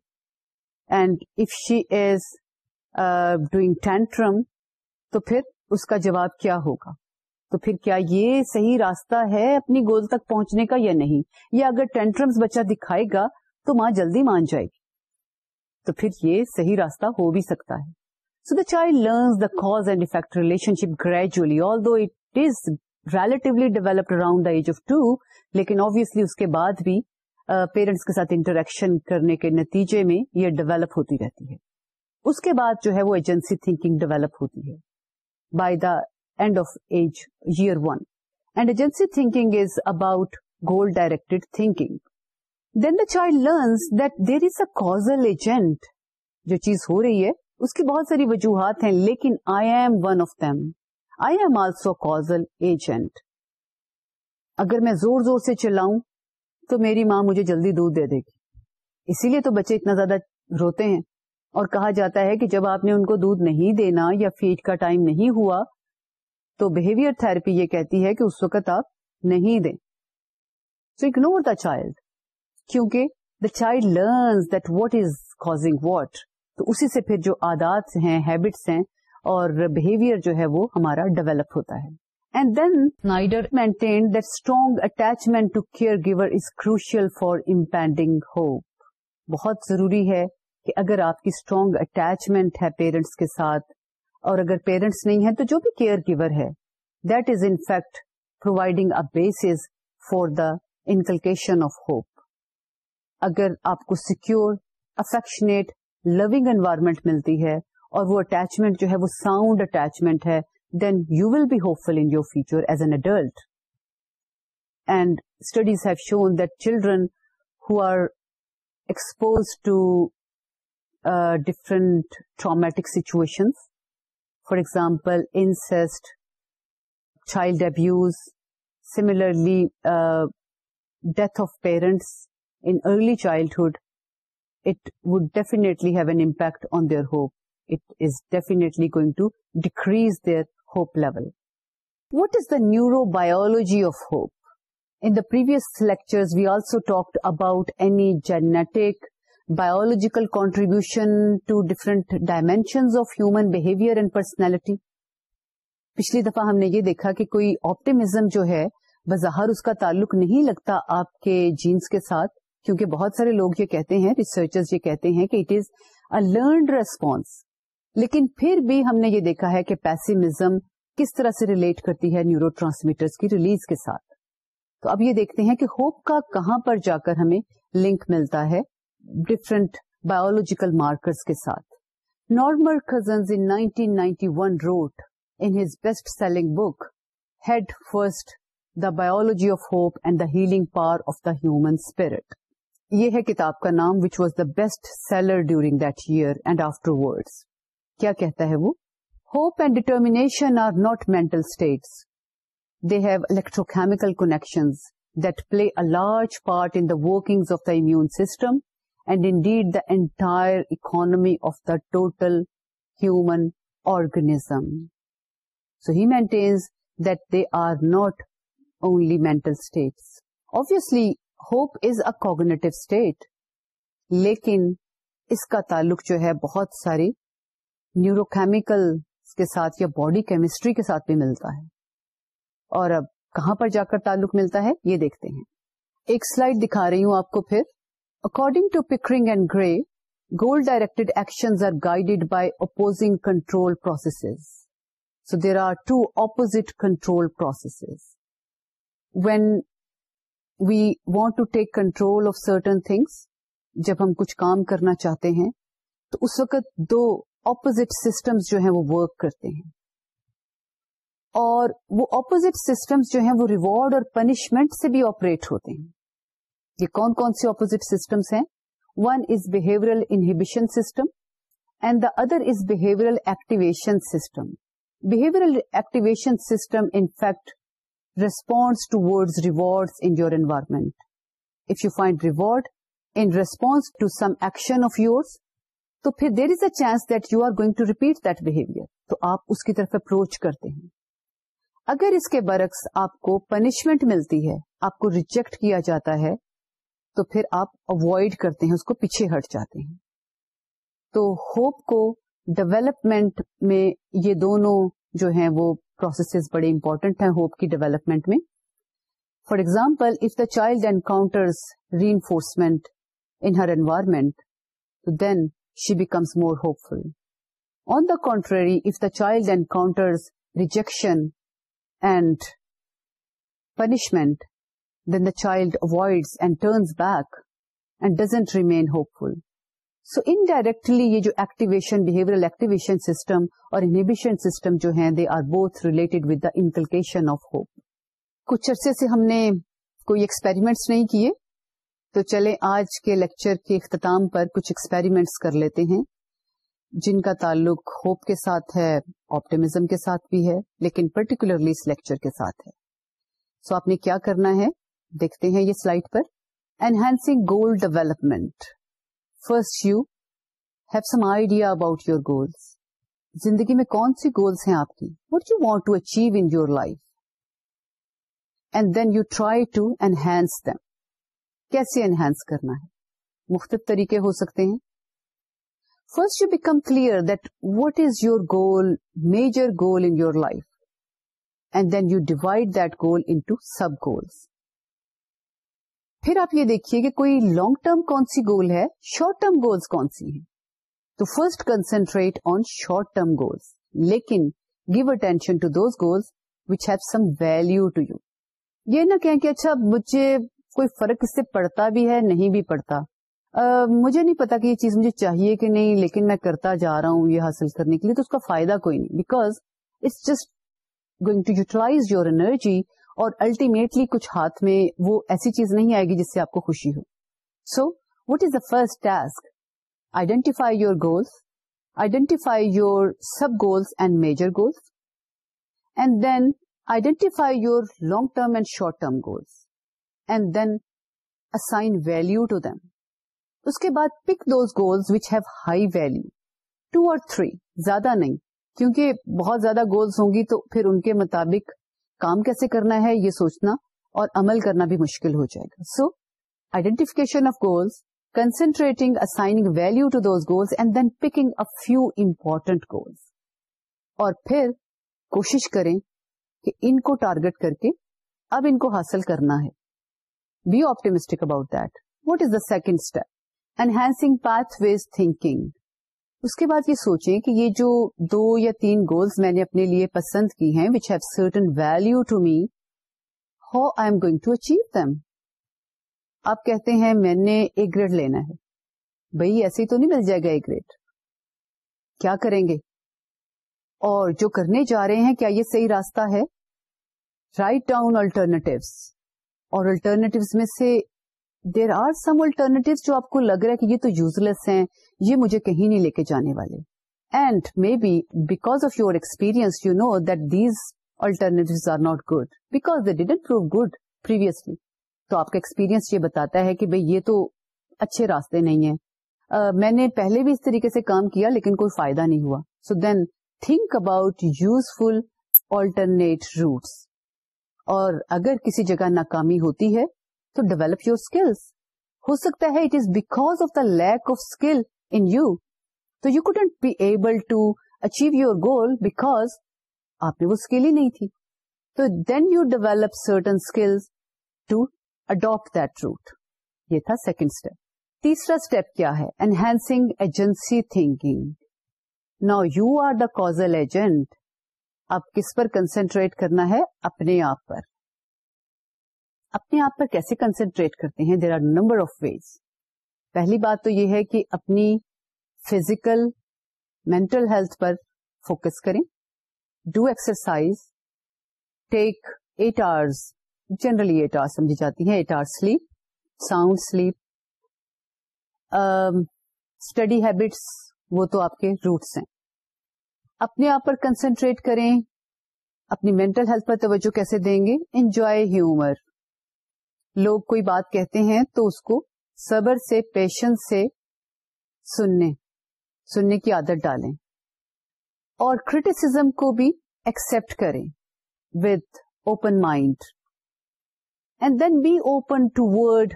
and she is doing tantrum تو تو پھر پھر اس کا جواب کیا کیا ہوگا یہ صحیح راستہ ہے اپنی گول تک پہنچنے کا یا نہیں یا اگر ٹینٹرم بچہ دکھائے گا تو ماں جلدی مان جائے گی تو پھر یہ صحیح راستہ ہو بھی سکتا ہے so the child learns the cause and effect relationship gradually although it is relatively developed around the age of two لیکن آبیسلی اس کے بعد بھی پیرنٹس کے ساتھ انٹریکشن کرنے کے نتیجے میں یہ ڈیولپ ہوتی رہتی ہے اس کے بعد جو ہے وہ ایجنسی تھنکنگ ڈیولپ ہوتی ہے by the end of age year one and agency thinking is about goal directed thinking then the child learns that there is a causal agent جو چیز ہو رہی ہے اس کی بہت ساری وجوہات ہیں لیکن I am one of them I am also causal agent اگر میں زور زور سے چلاؤں تو میری ماں مجھے جلدی دودھ دے دے گی اسی لیے تو بچے اتنا زیادہ روتے ہیں اور کہا جاتا ہے کہ جب آپ نے ان کو دودھ نہیں دینا یا فیڈ کا ٹائم نہیں ہوا تو بہیویئر تھراپی یہ کہتی ہے کہ اس وقت آپ نہیں دیں سو اگنور دا چائلڈ کیونکہ the child learns that what is causing what تو اسی سے پھر جو آدات ہیں ہیبٹس ہیں اور بہیویئر جو ہے وہ ہمارا ڈیولپ ہوتا ہے اینڈ دین آئی ڈینٹین دیک attachment to caregiver is crucial for impending hope بہت ضروری ہے کہ اگر آپ کی اسٹرانگ اٹیچمنٹ ہے پیرنٹس کے ساتھ اور اگر پیرنٹس نہیں ہے تو جو بھی کیئر گیور ہے that is in fact providing a basis for the inculcation of hope اگر آپ کو سیکور افیکشنیٹ لونگ انوائرمنٹ ملتی ہے اور وہ اٹیچمنٹ جو ہے وہ ساؤنڈ اٹیچمنٹ ہے then you will be hopeful in your future as an adult. And studies have shown that children who are exposed to uh, different traumatic situations, for example, incest, child abuse, similarly, uh, death of parents in early childhood, it would definitely have an impact on their hope. It is definitely going to decrease their what is the neurobiology of hope in the previous lecture we also talked about any genetic, biological contribution to different dimensions of human behaviour and personality پچھلی دفعہ ہم نے یہ دیکھا کہ کوئی آپٹیمزم جو ہے بظاہر اس کا تعلق نہیں لگتا آپ کے جینس کے ساتھ کیونکہ بہت سارے لوگ یہ کہتے ہیں ریسرچر یہ کہتے ہیں کہ it is a learned response لیکن پھر بھی ہم نے یہ دیکھا ہے کہ پیسمزم کس طرح سے ریلیٹ کرتی ہے نیورو ٹرانسمیٹر کی ریلیز کے ساتھ تو اب یہ دیکھتے ہیں کہ ہوپ کا کہاں پر جا کر ہمیں لنک ملتا ہے ڈفرینٹ بایولوجیکل مارکرس کے ساتھ Norman Cousins ninety one wrote in his best selling book head first the biology of hope and the healing power of the human spirit یہ ہے کتاب کا نام which was the best seller during that year and afterwards کیا کہتا ہے وہ hope and determination are not mental states they have electrochemical that play a large part in working of the immune system and indeed the entire economy of the total human organism so he maintains that they are not only mental states obviously hope is a cognitive state لیکن اس کا تعلق جو ہے بہت ساری نیوروکیمیکل کے ساتھ یا باڈی کیمسٹری کے ساتھ بھی ملتا ہے اور اب کہاں پر جا کر تعلق ملتا ہے یہ دیکھتے ہیں ایک سلائڈ دکھا رہی ہوں آپ کو پھر according to Pickering and Gray goal directed action are guided by opposing control processes so there are two opposite control processes when we want to take control of certain things جب ہم کچھ کام کرنا چاہتے ہیں تو اس وقت دو اپوزٹ سسٹمز جو ہیں وہ ورک کرتے ہیں اور وہ اپوزٹ سسٹمز جو ہیں وہ ریوارڈ اور پنشمنٹ سے بھی آپریٹ ہوتے ہیں یہ کون کون سے اپوزٹ سسٹمس ہیں one is behavioural inhibition system and the other is behavioural activation system behavioural activation system in fact response to word reward in your environment if you find reward in response to some action of yours تو پھر there is a chance that you are going to repeat that behaviour تو آپ اس کی طرف اپروچ کرتے ہیں اگر اس کے برعکس آپ کو پنشمنٹ ملتی ہے آپ کو ریجیکٹ کیا جاتا ہے تو پھر آپ اوائڈ کرتے ہیں اس کو پیچھے ہٹ جاتے ہیں تو ہوپ کو ڈیولپمنٹ میں یہ دونوں جو ہیں وہ پروسیسز بڑے امپورٹنٹ ہیں ہوپ کی ڈیولپمنٹ میں for example if the child encounters reinforcement in her environment then she becomes more hopeful on the contrary if the child encounters and punishment then the child turns back and doesn't remain hopeful so indirectly یہ جو ایکٹیویشن بہیور سسٹم اور انہیبیشن سسٹم جو ہے they are both related with the inculcation of hope کچھ چرچے سے ہم نے کوئی ایکسپیریمنٹس نہیں کیے تو چلے آج کے لیکچر کے اختتام پر کچھ ایکسپیریمنٹس کر لیتے ہیں جن کا تعلق ہوپ کے ساتھ ہے آپٹیمزم کے ساتھ بھی ہے لیکن پرٹیکولرلی اس لیکچر کے ساتھ ہے سو آپ نے کیا کرنا ہے دیکھتے ہیں یہ سلائڈ پر enhancing goal development first you have some idea about your goals زندگی میں کون سی گولس ہیں آپ کی what you want to achieve in your life and then you try to enhance them کیسے انہینس کرنا ہے مختلف طریقے ہو سکتے ہیں first you become clear that what is your goal major goal in your life and then you divide that goal in sub goals دیکھیے کہ کوئی لانگ ٹرم کون سی گول ہے شارٹ ٹرم گول کون سی ہیں تو first concentrate on short term goal لیکن give attention to those goals which have some value to you یہ نہ کہیں کہ اچھا مجھے کوئی فرق اس سے پڑتا بھی ہے نہیں بھی پڑتا مجھے نہیں پتا کہ یہ چیز مجھے چاہیے کہ نہیں لیکن میں کرتا جا رہا ہوں یہ حاصل کرنے کے لیے تو اس کا فائدہ کوئی نہیں because it's just going to utilise your energy اور الٹیمیٹلی کچھ ہاتھ میں وہ ایسی چیز نہیں آئے گی جس سے آپ کو خوشی ہو so what is the first task identify your goals identify your sub goals and major goals and then identify your long term and short term goals and then assign value to them اس کے بعد pick those goals which have high value two اور تھری زیادہ نہیں کیونکہ بہت زیادہ گولس ہوں گی تو پھر ان کے مطابق کام کیسے کرنا ہے یہ سوچنا اور عمل کرنا بھی مشکل ہو جائے گا so identification of goals concentrating assigning value to those goals and then picking few important goals اور پھر کوشش کریں کہ ان کو ٹارگیٹ کر کے اب ان کو حاصل کرنا ہے be optimistic about that what is the second step enhancing pathways think اس کے بعد یہ سوچیں کہ یہ جو دو یا تین گولز میں نے اپنے لیے پسند کی ہیں certain value to me how I going to achieve them آپ کہتے ہیں میں نے ایک گریڈ لینا ہے بھائی ایسے ہی تو نہیں مل جائے گا ایک گریڈ کیا کریں گے اور جو کرنے جا رہے ہیں کیا یہ صحیح راستہ ہے رائٹ ڈاؤن آلٹرنیٹوس اور الٹرنیٹیوز میں سے دیر آر سم الٹرنیٹیوز جو آپ کو لگ رہا ہے کہ یہ تو یوز لیس ہیں یہ مجھے کہیں نہیں لے کے جانے والے and may be back of your experience you know that these alternatives are not good because they didn't prove previously تو آپ کا ایکسپیرئنس یہ بتاتا ہے کہ بھائی یہ تو اچھے راستے نہیں ہیں میں نے پہلے بھی اس طریقے سے کام کیا لیکن کوئی فائدہ نہیں ہوا so then think about useful alternate routes اور اگر کسی جگہ ناکامی ہوتی ہے تو ڈیولپ یور اسکلس ہو سکتا ہے it is because of the lack of skill in you تو you couldn't be able to achieve your goal because آپ نے وہ اسکل ہی نہیں تھی تو then you develop certain skill to adapt that route یہ تھا سیکنڈ اسٹیپ تیسرا اسٹیپ کیا ہے انہینسنگ ایجنسی تھنکنگ نا you are the causal agent آپ کس پر کنسنٹریٹ کرنا ہے اپنے آپ پر اپنے آپ پر کیسے کنسنٹریٹ کرتے ہیں there are number of ways پہلی بات تو یہ ہے کہ اپنی فزیکل مینٹل ہیلتھ پر فوکس کریں do exercise take eight hours generally eight hour سمجھی جاتی ہیں eight hour sleep sound sleep study habits وہ تو آپ کے روٹس ہیں اپنے آپ پر کنسنٹریٹ کریں اپنی مینٹل ہیلتھ پر توجہ کیسے دیں گے انجوائے ہیومر لوگ کوئی بات کہتے ہیں تو اس کو صبر سے پیشنس سے سننے سننے کی عادت ڈالیں اور کریٹیسم کو بھی ایکسپٹ کریں with open mind and then be open toward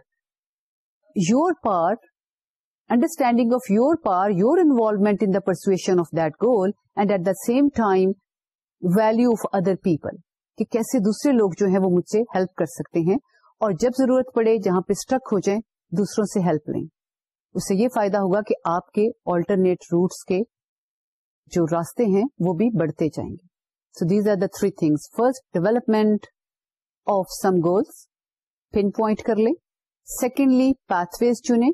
your part understanding of your par your in in persuasion of that goal and at the same time value of other people کہ کیسے دوسرے لوگ جو ہیں وہ مجھ سے ہیلپ کر سکتے ہیں اور جب ضرورت پڑے جہاں پہ اسٹک ہو جائیں دوسروں سے ہیلپ لیں اس سے یہ فائدہ ہوگا کہ آپ کے آلٹرنیٹ روٹس کے جو راستے ہیں وہ بھی بڑھتے جائیں گے so these are the three things first development of some goals pin point کر لیں سیکنڈلی پیتھ ویز چنے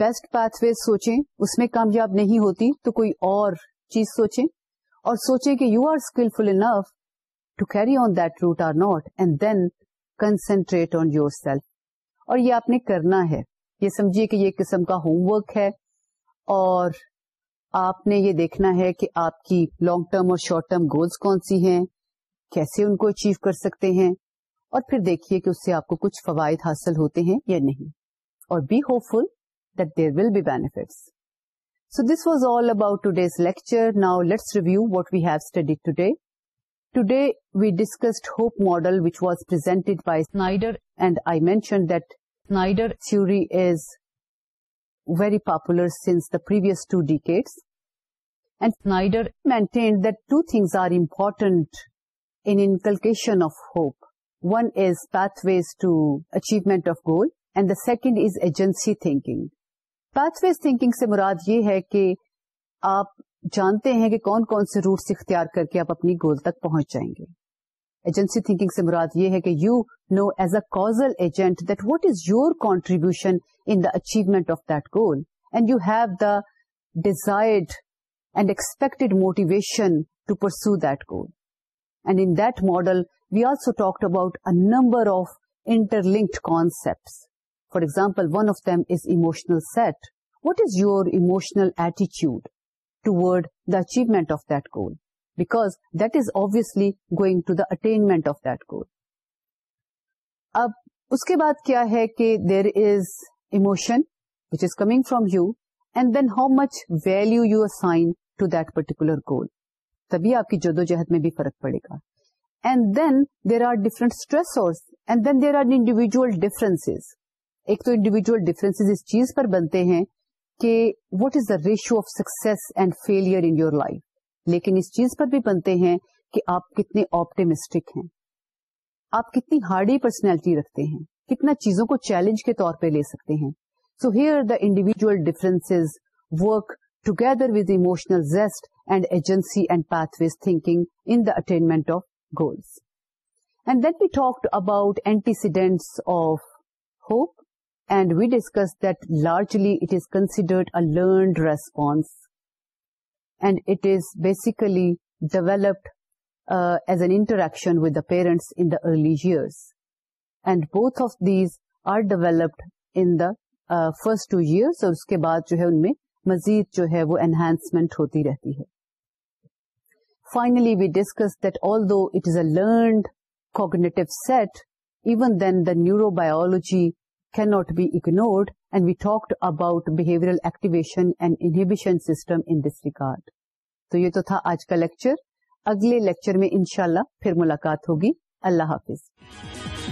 بیسٹ پیتھ ویز سوچیں اس میں کامیاب نہیں ہوتی تو کوئی اور چیز سوچیں اور سوچیں کہ you are skilful enough to carry on that route or not and then concentrate on your self اور یہ آپ نے کرنا ہے یہ سمجھیے کہ یہ قسم کا ہوم ورک ہے اور آپ نے یہ دیکھنا ہے کہ آپ کی لانگ ٹرم اور شارٹ ٹرم گولس کون سی ہیں کیسے ان کو اچیو کر سکتے ہیں اور پھر دیکھیے کہ اس سے آپ کو کچھ فوائد حاصل ہوتے ہیں یا نہیں اور be hopeful that there will be benefits. So this was all about today's lecture. Now let's review what we have studied today. Today we discussed Hope model, which was presented by Snyder, and I mentioned that Snyder theory is very popular since the previous 2 decades. And Snyder maintained that 2 things are important in inculcation of hope. One is pathways to achievement of goal, and the second is agency thinking. Pathways thinking سے مراد یہ ہے کہ آپ جانتے ہیں کہ کون کون سے روٹس اختیار کر کے آپ اپنی گول تک پہنچ جائیں گے ایجنسی تھنکنگ سے مراد یہ ہے کہ you know as a causal agent that what is your contribution in the achievement of that goal and you have the desired and expected motivation to pursue that goal and in that model we also talk about a number of interlinked concept for example one of them is emotional set what is your emotional ایٹیچیوڈ to the achievement of goal back that is ابس attainment of goal اب اس کے بعد کیا ہے کہ there is emotion which is coming from you and then how much value you assign to particular goal تبھی آپ کی جدوجہد میں بھی فرق پڑے گا and then there are different stress then there are individual difference ایک تو انڈیویجل ڈفرینس اس چیز پر بنتے ہیں کہ what is the ratio of success and failure in your life لیکن اس چیز پر بھی بنتے ہیں کہ آپ کتنے آپٹمسٹک ہیں آپ کتنی ہارڈی پرسنالٹی رکھتے ہیں کتنا چیزوں کو چیلنج کے طور پہ لے سکتے ہیں so here the individual difference work together with emotional zest and agency and and ways thinking in the attainment of goals talk about antecedents of hope and we discuss that largely it is considered a learned response and it basically develop as an interaction with its early years and both of these are developed in first two years اور اس کے بعد جو ہے ان میں مزید جو ہے وہ اینہانسمنٹ ہوتی رہتی ہے finally we discuss that though it is a learned cognitive set even then the neurobiology can't be ignored and we talked about behavioural activation and inhibition system in this regard تو یہ تو تھا آج کا لیکچر اگلے لیکچر میں ان شاء اللہ پھر ملاقات ہوگی اللہ حافظ